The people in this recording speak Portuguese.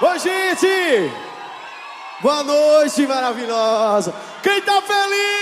Oi, gente! Boa noite, maravilhosa! Quem tá feliz?